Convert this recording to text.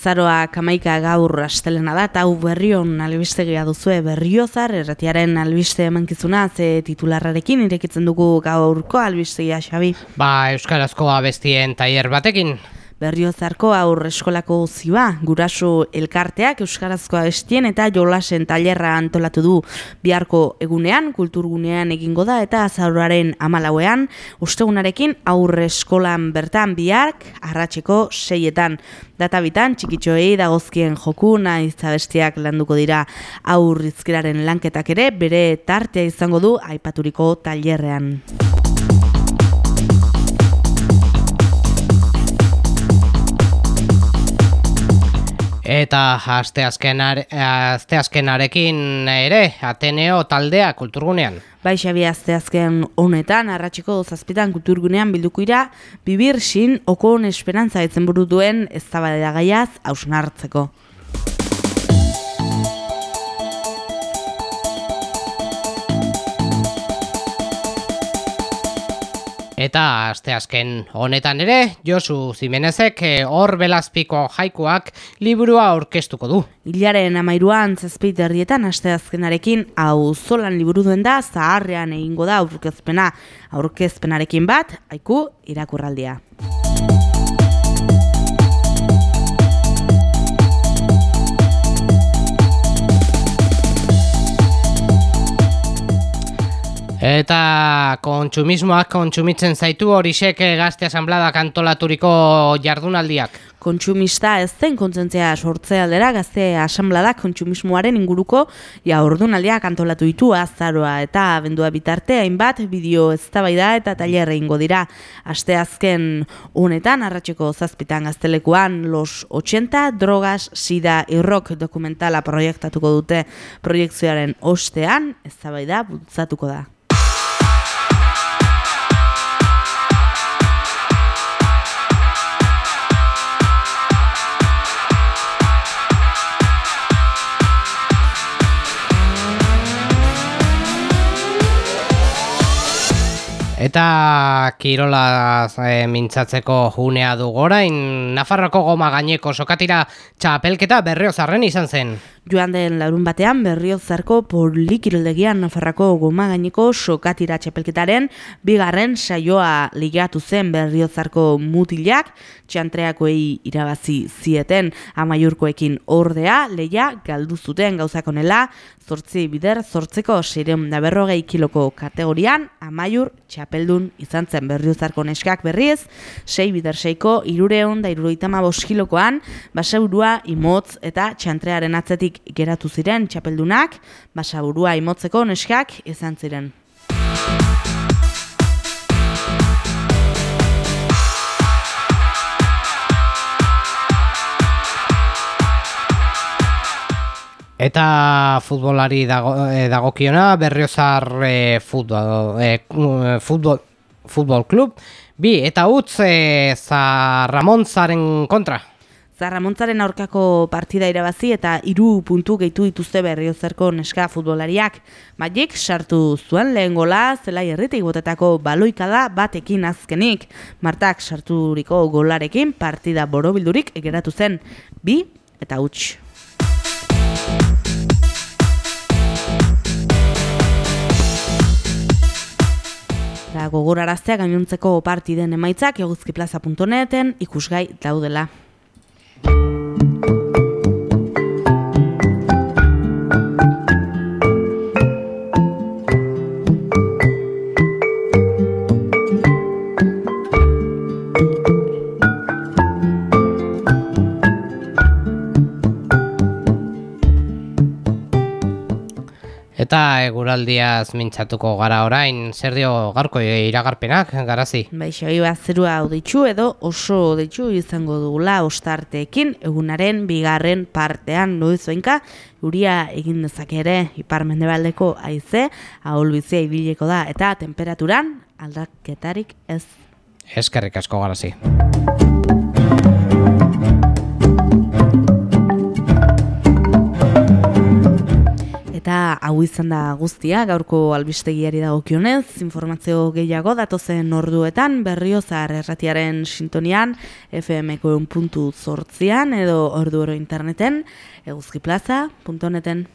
Azaroa kamaika gaur astelena da, eta hau berrion albistegia duzue berriozar, erratiaren albiste emankizuna, ze titularrarekin irekitzen dugu gaurko albistegia, Xabi. Ba, Euskarazko abestien taier batekin. Berriozarko aur eskolako zioa, guraso elkarteak Euskarazkoa estien eta jolasen tailerra antolatu du biharko egunean, kulturgunean egingo da eta azauraren amalauean, ustegunarekin aurre eskolan bertan bihark, arratseko seietan. Databitan, txikitxoei dagozkien joku nahi zabestiak landuko dira aurrizkeraren lanketak ere, bere tartea izango du aipaturiko tailerrean. Eta asteazkenarekin ere, Ateneo taldea kulturgunean. Bai, Xabi, asteazken honetan, arratxiko zazpitan kulturgunean bilduko ira, bibir sin, okon esperantza etzen duen ez gaiaz hausnartzeko. Eta asteazken honetan ere, Josu Zimenezek eh, hor belazpiko jaikuak liburua aurkeztuko du. Ilaren amairuan zazpeit erdietan asteazkenarekin hau zolan liburu duen da, zaharrean egingo da aurkezpena aurkezpenarekin bat, haiku irakurraldia. Eta kontsumismoak kontsumitzen zaitu horisek gazte asanblada kantolaturiko jardunaldiak. Kontsumista ez zen kontzentzia sortze aldera gazte asanblada kontsumismoaren inguruko ja ordunaldiak antolatu ditu azaroa eta abendua bitarte hainbat bideo eztabaida eta tailerre ingo dira. Aste azken honetan arratseko zazpitan gaztelekuan los 80 drogas sida irrok dokumentala proiektatuko dute proiektzioaren ostean eztabaida bultzatuko da. Eta kirola e, mintzatzeko junea du gorain, Nafarroko goma gaineko sokatira txapelketa berriozarren izan zen. Joan den larun batean berriozarko polikiroldegian Nafarroko goma gaineko sokatira txapelketaren bigarren saioa ligatu zen berriozarko mutilak, txantreakoei irabazi zieten amaiurkoekin ordea, leia galdu zuten gauzakonela, zortzi bider zortzeko seireun da berrogei kiloko kategorian, amaiur txapeldun izan zen. Berriozarko neskak berriz, sei bider seiko irureun da iruroitama kilokoan, basaburua imotz eta txantrearen atzetik geratu ziren txapeldunak, basaburua imotzeko neskak izan ziren. Eta futbolari dago, eh, dagokiona berriozar eh, futbol, eh, futbol, futbol klub. Bi, eta utz eh, Zarramontzaren kontra. Zarramontzaren aurkako partida irabazi eta hiru puntu gehitu dituzte berriozarko neska futbolariak. Magic sartu zuen lehen gola, zela herritik botetako baloikada batekin azkenik. Martak sarturiko golarekin partida borobildurik egeratu zen. Bi, eta huts. Eta gogoraraztea gainontzeko partiden emaitzak eguzkiplaza.neten ikusgai daudela. you Eta eguraldiaz mintzatuko gara orain, zer dio garko iragarpenak, garazi? Baixo, iba zerua auditxu edo oso auditxu izango dugula ostarteekin egunaren bigarren partean noizoenka, uria egin dezak ere ipar mendebaldeko aize, ahulbizia ibileko da eta temperaturan aldaketarik ez. Eskerrik asko garazi. Eta hau izan da guztia, gaurko albistegiari dagokionez, informazio gehiago datozen orduetan, berriozar erratiaren sintonian, FMko puntu zortzian edo ordu oro interneten, eguzkiplaza.neten.